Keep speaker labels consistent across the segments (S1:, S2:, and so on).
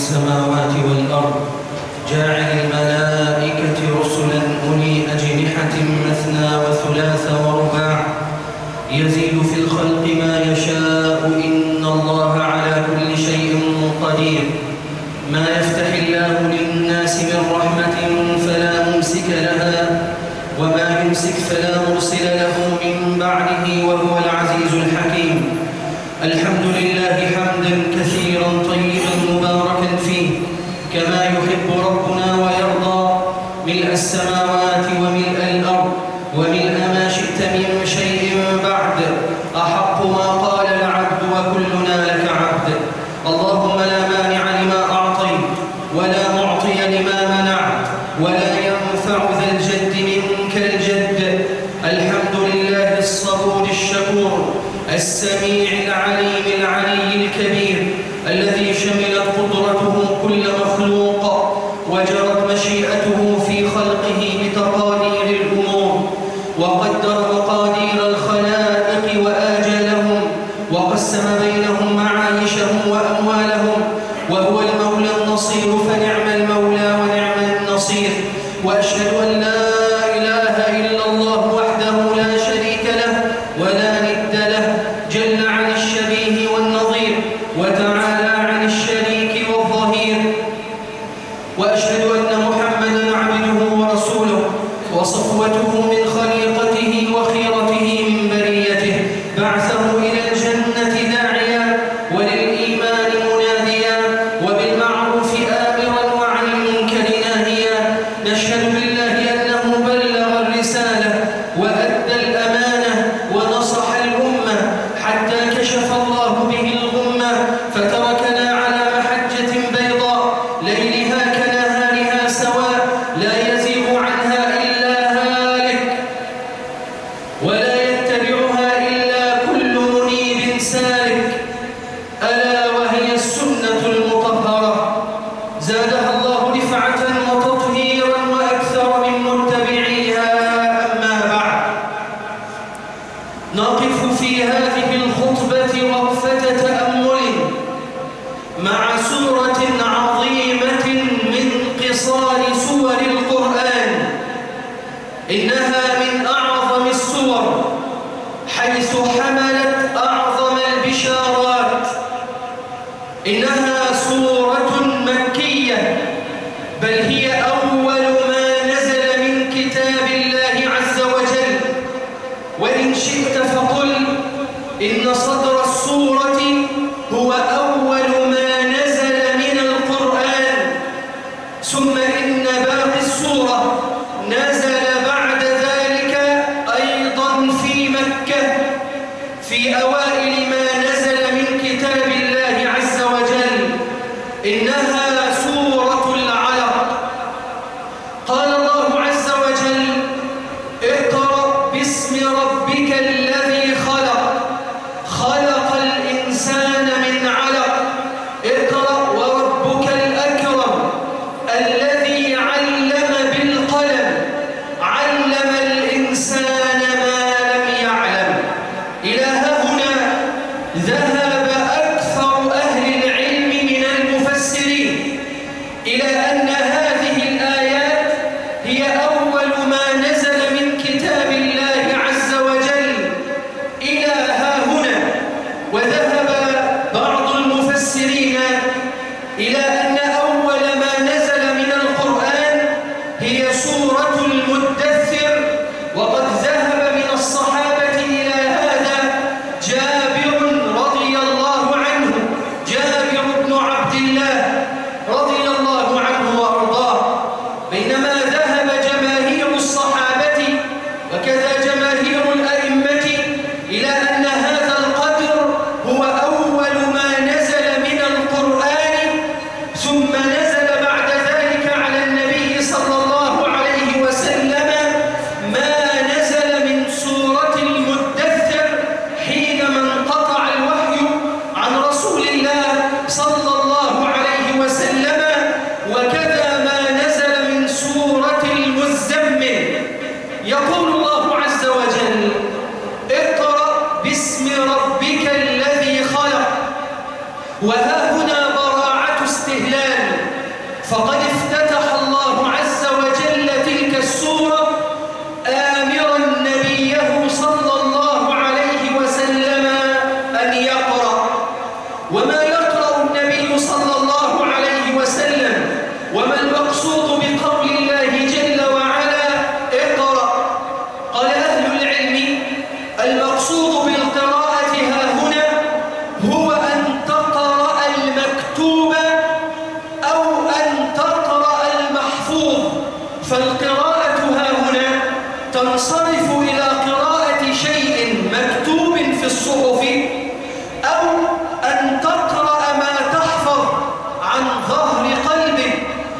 S1: السماوات والأرض جاعل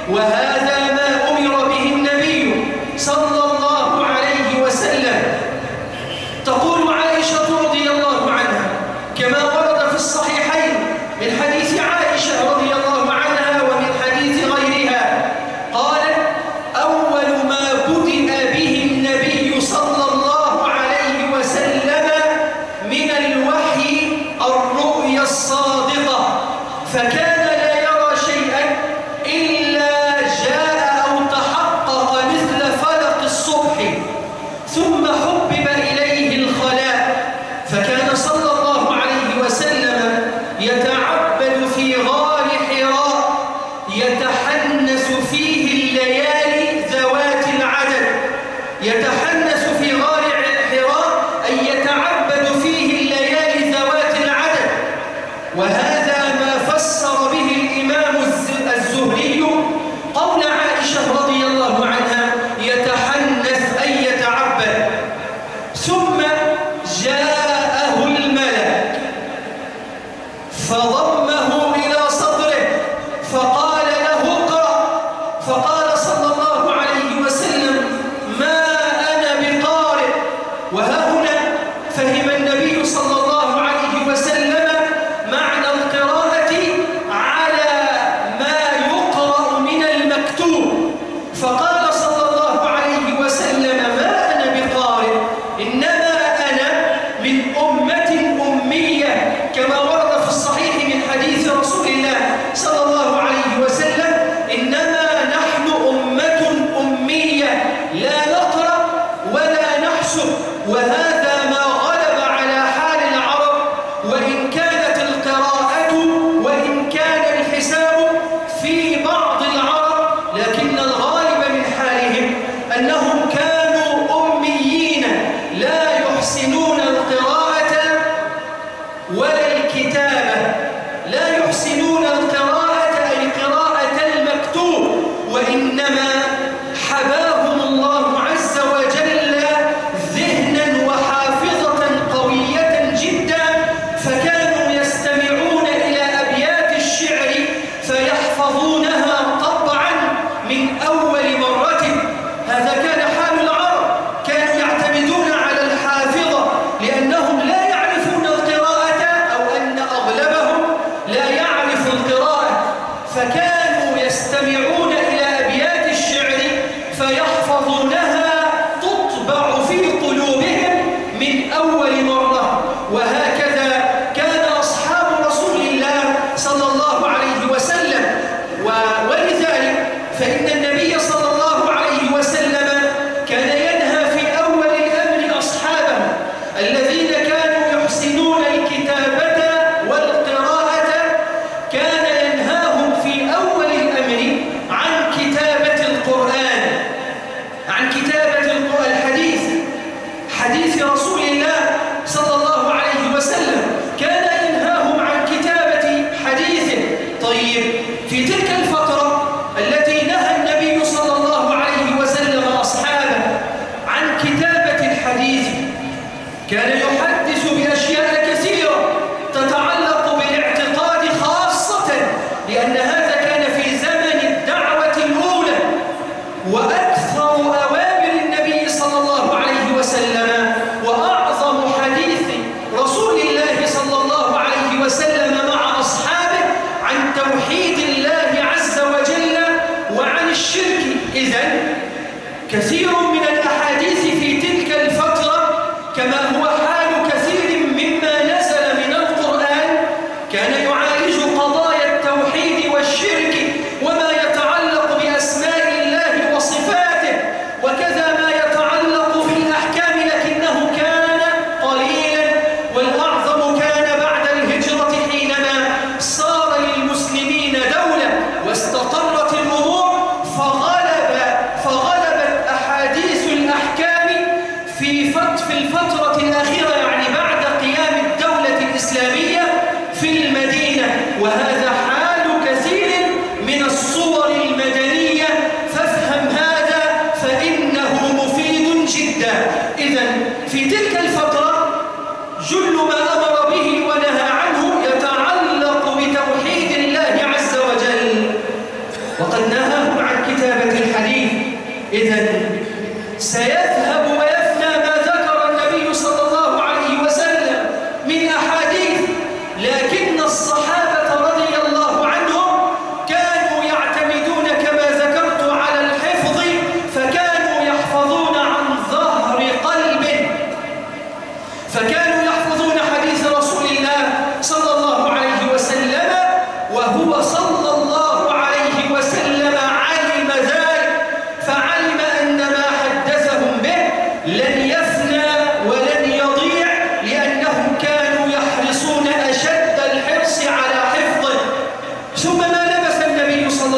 S1: كان يعالج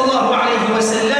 S1: الله عليه وسلم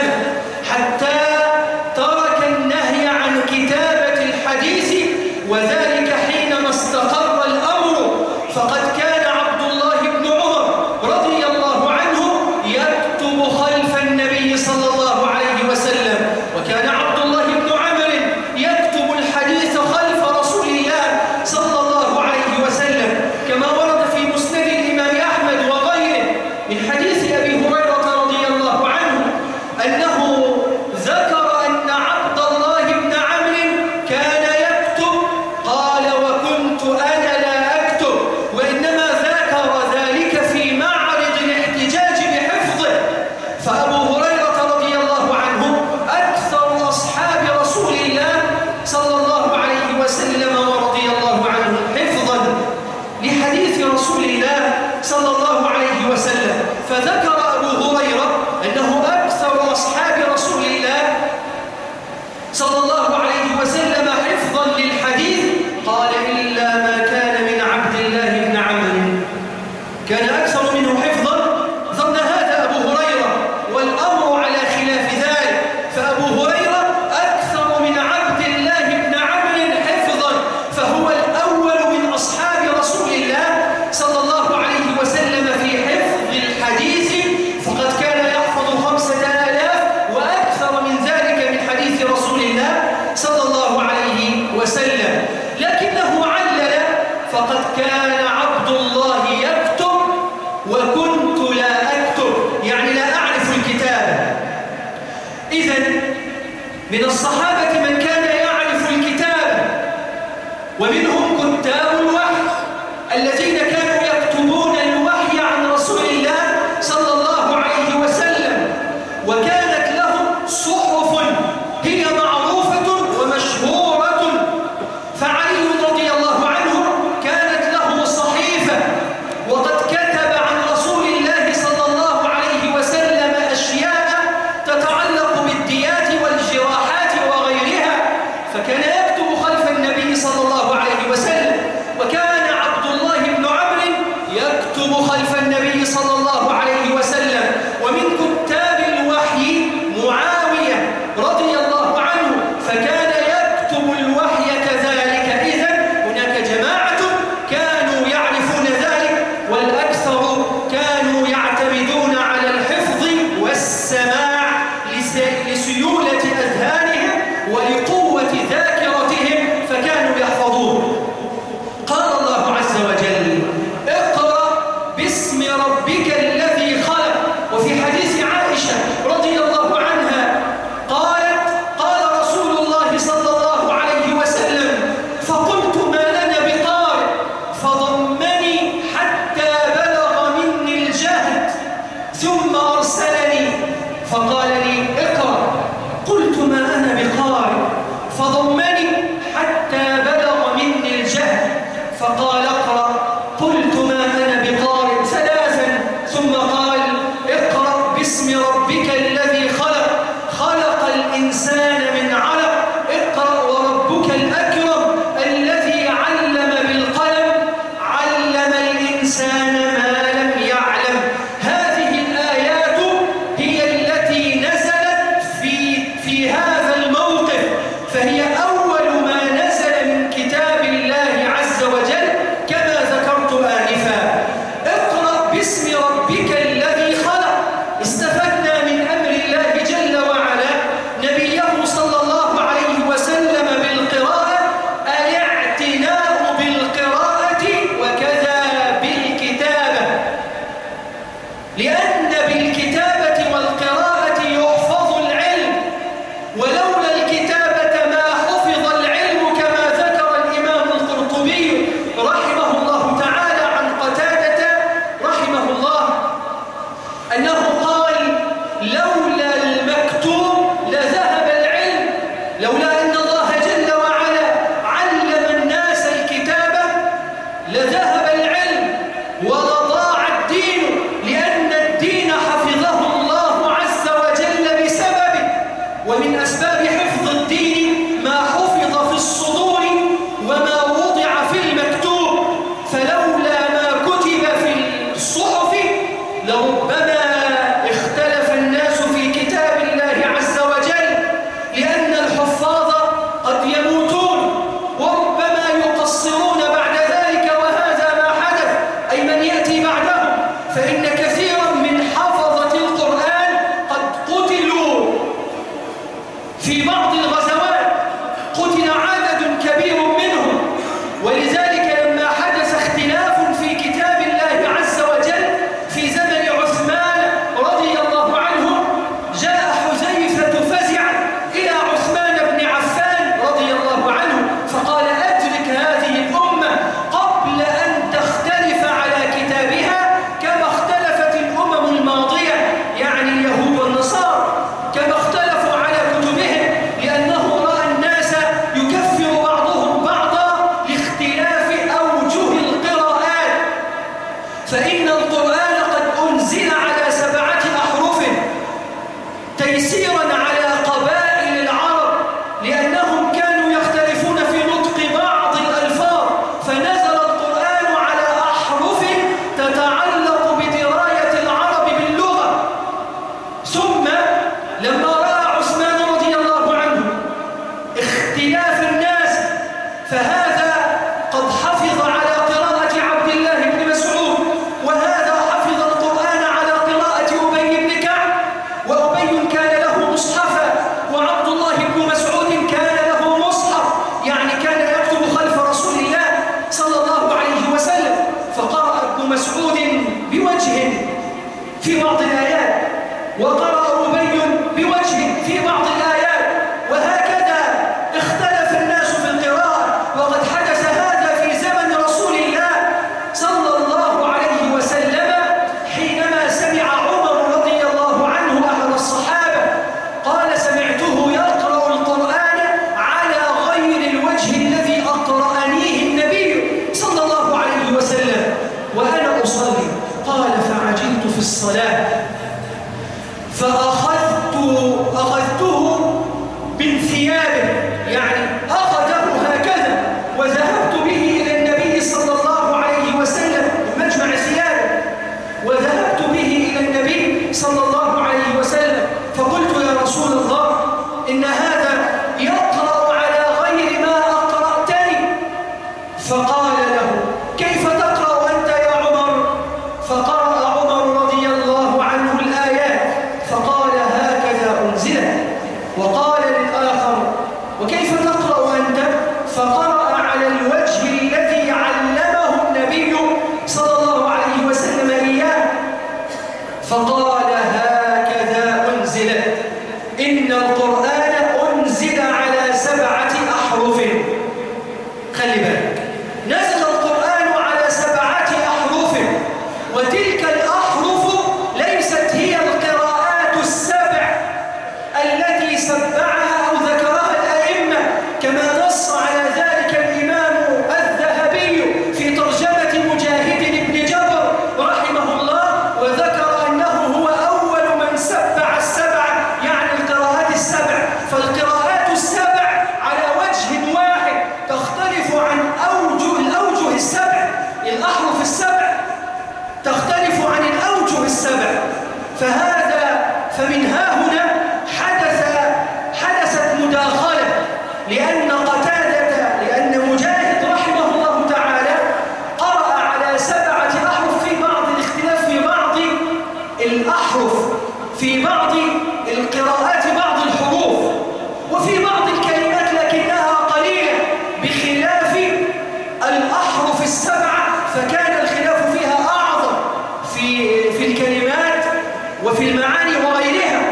S1: وفي المعاني وغيرها.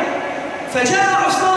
S1: فجاء عثمان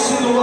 S1: ensinou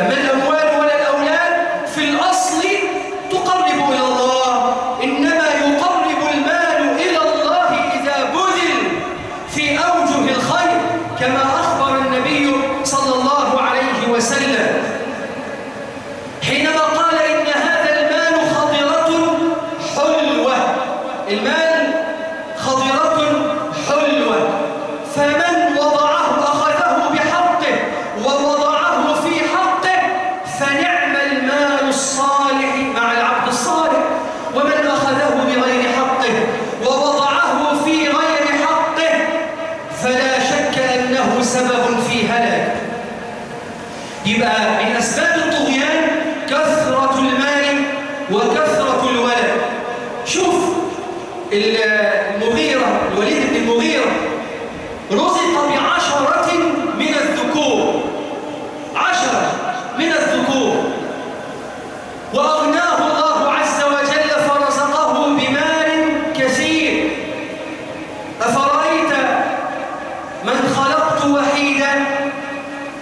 S1: عالية إذا ما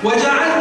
S1: وجعلت